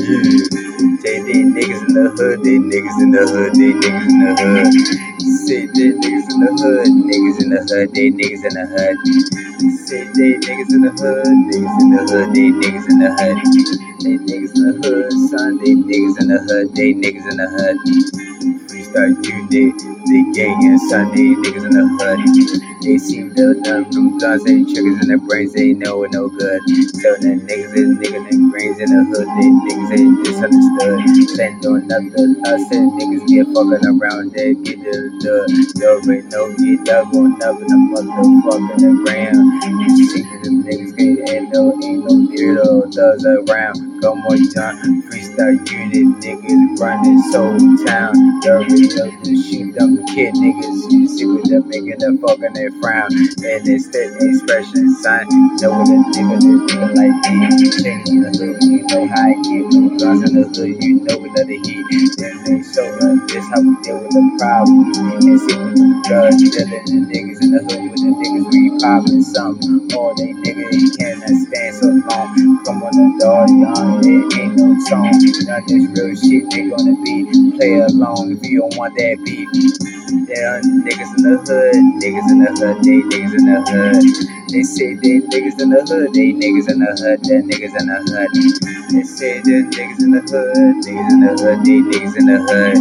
Say they niggas in the hood, they niggas in the hood, they niggas in the hood. Say they niggas in the hood, niggas in the hood, they niggas in the hood. Say they niggas in the hood, niggas in the hood, they niggas in the hood. They niggas in the hood, son, they niggas in the hood, they niggas in the hood. Freestyle unit, they gang and they niggas in the hood. They seem to know them guns, they triggers in their brains, they know it no good. So the niggas is niggas and brains in the hood, they niggas ain't misunderstood. Send on nothing, us and niggas get fucking around, they get the the You already know, get dug on up in the motherfucking the ground. You see them niggas can't no, ain't no weirdo thugs around. Come on, John, freestyle unit, niggas running Soul Town. Know the shoot them kid niggas, you see what they're making the fucking they frown. And it's that expression sign. Know what a nigga, this nigga like me. Check the hood, you know how I get. No guns in the hood, you know we love the heat. Then they show us this how we deal with the problem. And see what the drugs dealing the niggas in the hood with the niggas we popping something. All they niggas you cannot stand so. Come on the door, young, there ain't no tone. None this real shit they gonna be. Play along if you don't want that beef. Yeah, niggas in the hood, niggas in the hood, they niggas in the hood. They say they niggas in the hood, they niggas in the hood, they niggas in the hood. They say they niggas in the hood, niggas in the hood, they niggas in the hood.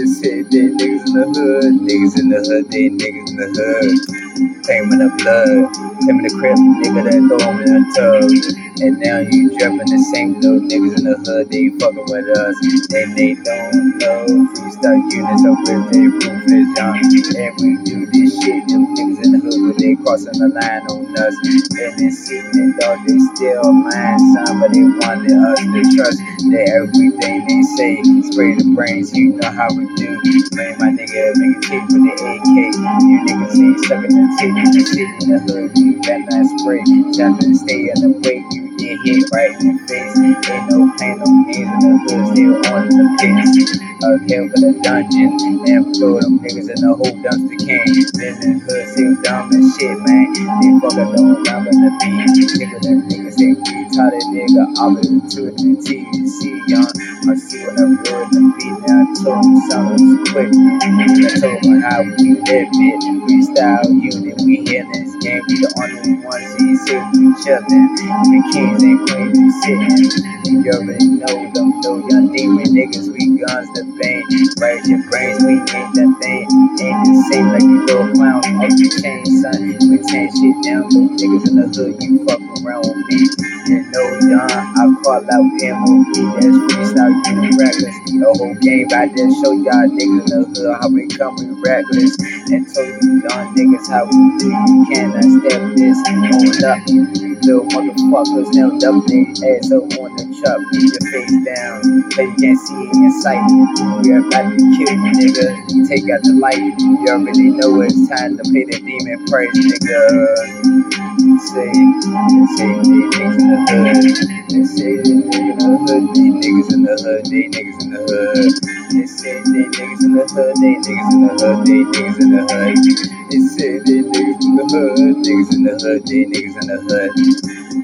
They say they niggas in the hood, niggas in the hood, they niggas in the hood. Claiming the blood, claiming the crib, nigga that throw him in a tub. And now you dropping the same little niggas in the hood, they fucking with us. And they don't know freestyle units up with their ruthless young. And we do this shit, them niggas in the hood, but they crossing the line on us. And they see it, dog, they still mind some, but they wanted us to trust that everything they say. Spray the brains, you know how we do. Man, my nigga, make a tape with the AK. You niggas ain't sucking the tape in the in the hood, you better not spray. Time to stay in the way, you get right in the face. Ain't no pain, no games in the hood, still on the pits. Uh, came for the dungeon and throw them niggas in the whole dumpster can. The hood still dumb as shit, man. They fucking don't remember the beat. Nigga, the niggas say retarded nigga. I'm in the two and the. You see, young. I see what I'm blowing the beat now. I told them something quick. I told them how we live it. Freestyle unit, we here game. We the only ones see sit we chillin'. We kings and queens, we sittin'. You already know them, no young demon niggas. We guns the bang. Right your brains, we ain't that thing. Ain't the same like these little clowns off the chain, son. We tan shit down, those niggas in the hood. You fuck around with me. You know, John, I call out MOE. That's freestyle unit reckless. The whole game, I just show y'all niggas the hood how we come, we reckless. And told you young niggas how we do. You cannot step this on up. Little motherfuckers now double their ass up on the truck. Beat your face down. So you can't see it in sight. We are about to kill you, nigga. Take out the light. You already know it's time to pay the demon price, nigga. Say, say they niggas in the hood. They say they niggas in the hood. They niggas in the hood. They niggas in the hood. They say they niggas in the hood. They niggas in the hood. They niggas in the hood. They say they niggas in the hood. Niggas in the hood. They niggas in the hood.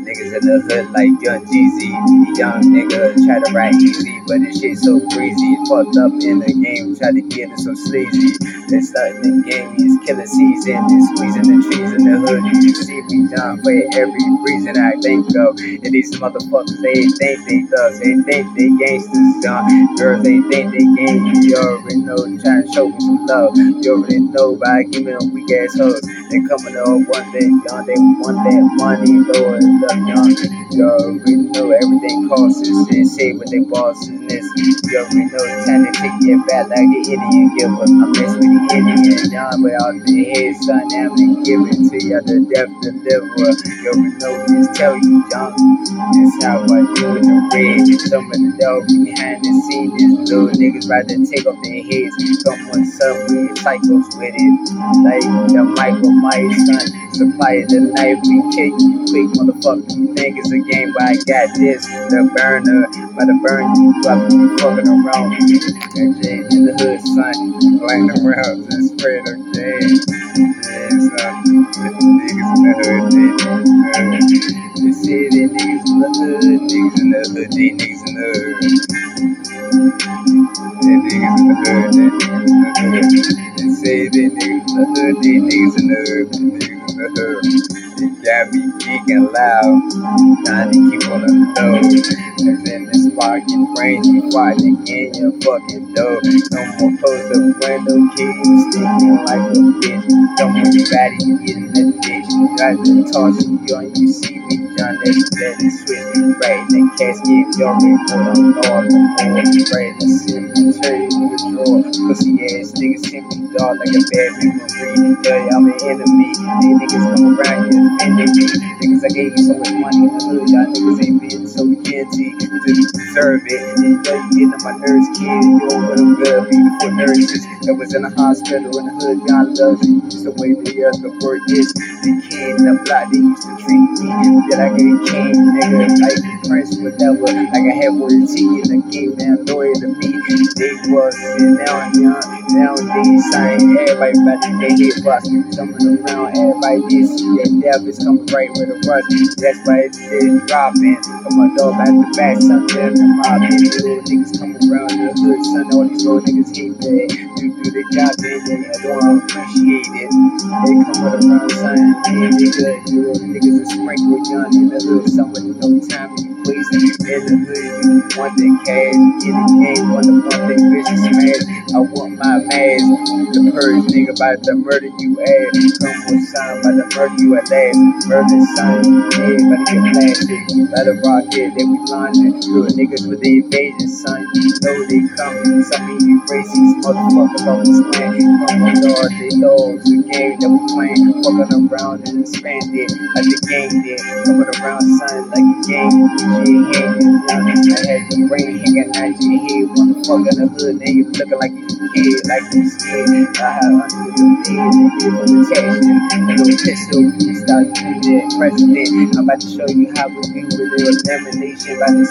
Niggas in the hood like Young Jeezy. Young nigga try to ride easy, but this shit so crazy. Fucked up in the game, try to get it so sleazy. Then starting the game is killing season, then squeezing the trees in the hood. You see me down for every reason I think of. And these motherfuckers, they think they thugs, they think they gangsters, done. Girls, they think they gang. You already know, trying to show me some love. You already know by giving them weak ass hugs. They coming up one day, young, they want that money, Lord, up, young. You already know everything costs us, and say what they bosses. You already know the time to take it back like an Indian giver. I mess with the Indian, young, but all the head, son, I'm gonna give it to you, the death deliverer. You already know this, tell you, John. This how I do in the red. Some of the dog behind the scenes, these little niggas to take off their heads. Come on, son, we psychos with it. Like the Michael Myers, son. Supply of the knife, we kick you. You think it's a game, but I got this. The burner, about to burn you up, you fucking around. In the hood, son. Laying around, just spread of Jay. Yeah. Niggas in the hood, they niggas in the niggas the hood, niggas in the hood, they niggas in the niggas in the hood, they niggas in the hood. They say they niggas in the hood, they niggas in the hood, They got me geeking loud, trying to keep on the low. Cause in the spark, your brain, you fighting in your fucking dough. No more close the window, keep sticking like a bitch. Come on, you in the ditch. Got the toss you on, you see John, let's let it switch. Right in the casket, you already know I'm north the more. Right in the you the drawer. Pussy ass niggas me dog like a bad memory. Yeah, I'm an enemy. These niggas come around here offending me. Niggas, I gave you so much money in the hood, y'all niggas ain't been so guilty to deserve it. And you you getting on my nerves, kid. You over them good, beautiful nurses that was in the hospital in the hood. God loves you. Used to wait me up. The word the king, the block they used to treat me. That I king, nigga, like prince, whatever. Like I had word T in the game, man, loyal to me. They was, and now I'm young. Nowadays, I ain't everybody to get hit bust. Coming around, everybody did see that death is coming right with a rush. That's why it's still dropping. Come on, dog, back to back, son, them and mobbing. Little niggas come around the hood, son, all these little niggas hate that. Do do the job, they, they don't appreciate it. They come around, son, man, they good. You little niggas are sprinkled young in the hood, with no time to wasted. In the hood, you want the cash, in the game, want to bump that bitch smash. I want my mask. The purge nigga about to murder you ass. Come with son, about to murder you at last. Murder son, yeah, about to get blasted. By the rocket, they we launching. Little niggas with the invasion, son. You know they coming. Some of you racist motherfuckers on this land. Come on, dog, they know the game that we playing. Fucking around and expanded like the game did. Coming around, son, like a game. I had the brain hanging out your head. Motherfucker in the hood, you looking like you kid, like you scared. I have under the bed, nigga, for protection. A little pistol, you start using it. President, I'm about to show you how we do with the to. The the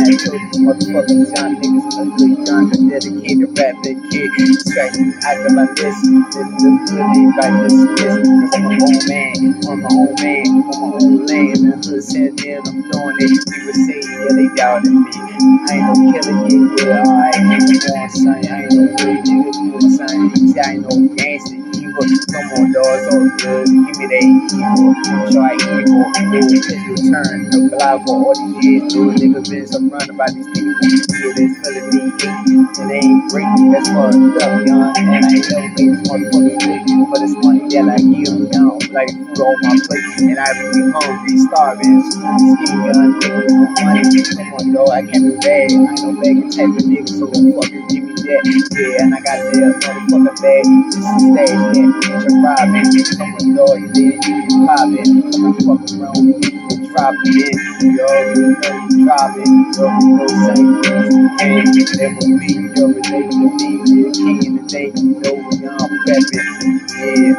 I told motherfuckers, niggas the hood, young, the dedicated rapping kid. My. This the I'm my own man, I'm my own man, own land. The hood said, yeah, I'm doing it. People say, yeah, they doubted me. I ain't no killer, yeah, yeah, alright. Come on, son, I ain't no real nigga, know, son. I ain't no gangster, evil. Come on, dog, all good. Give me that evil. Try evil. Little pistol turn. No lie for all these years. Little nigga been surrounded by these people. Yeah, they feeling me ain't great. That's fucked up, young. And I this motherfucker straight. For this money that I give, young. Like food on my plate. And I be hungry, starving. Skinny young money. Come on, dog, I can't be bad. I ain't no begging type of nigga, so don't fucking give me that. Yeah, and I got that motherfucking bag. This is stage, yeah. Bitch, I'm robbing. Come on, dog, you did, you be popping. Come on, fucking around with me. Drop it in. You know you drop it. You already know something. Hey, that was me. You know you the me. You're a king in the day. You know when I'm prepping. Yeah,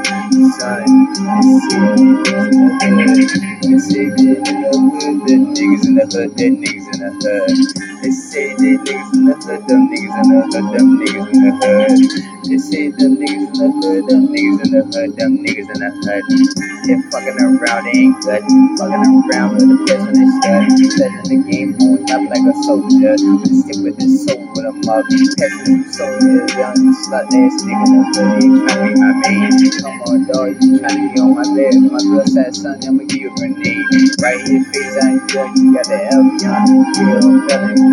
son. This is it. The niggas in the hood, the niggas in the hood. They say they niggas in the hood, them niggas in the hood, them niggas in the hood. They say them niggas in the hood, them niggas in the hood, them niggas in the hood. They're fucking around, they ain't good. Fucking around with the best when they stud. Setting the game on top like a soldier. Stick with this soul with a mug. Pesting the soldier, young slut ass nigga in the hood. Trying to be my main. Come on, dog, you trying to be on my bed. My girl said, son, I'ma give you a grenade. Right here, face on you, you got the L, young. You know, feeling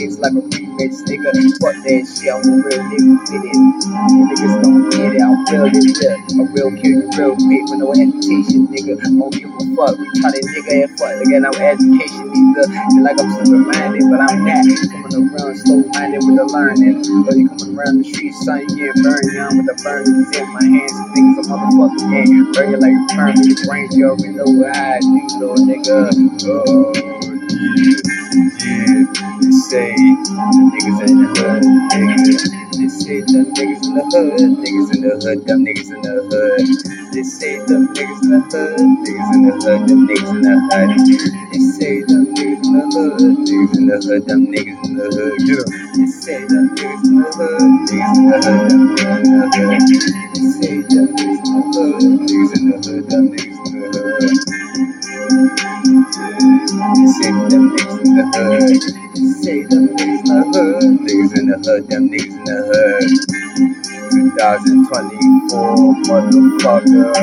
like a remix, nigga. Fuck that shit, I'm a real nigga with it. Niggas don't get it, I'm real it real. I will kill you real quick with no hesitation, nigga. I don't give a fuck, retarded nigga and fuck, nigga, no education either. Feel like I'm super minded, but I'm not. Coming run, slow minded with the learning. But you coming around the street, son, you getting burned young with the burners in my hands. Niggas a motherfucking game. Burn you like a perm, your brains, you already know what I do, little nigga. Oh, yeah, say the niggas in the hood, niggas. They say the niggas in the hood, niggas in the hood, them niggas in the hood. They say them niggas in the hood, niggas in the hood, them niggas in the hood. They say them niggas in the hood, niggas in the hood, them niggas in the hood. Get up. They say them niggas in the hood, niggas in the hood, them niggas in the hood. They say them niggas in the hood, niggas in the hood, them niggas in the hood. They say them niggas in the hood. Niggas in the hood, niggas in the hood, them niggas in the hood. 2024, motherfucker.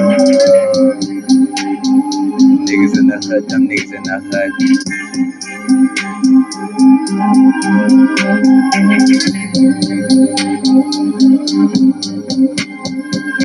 Niggas in the hood, them niggas in the hood.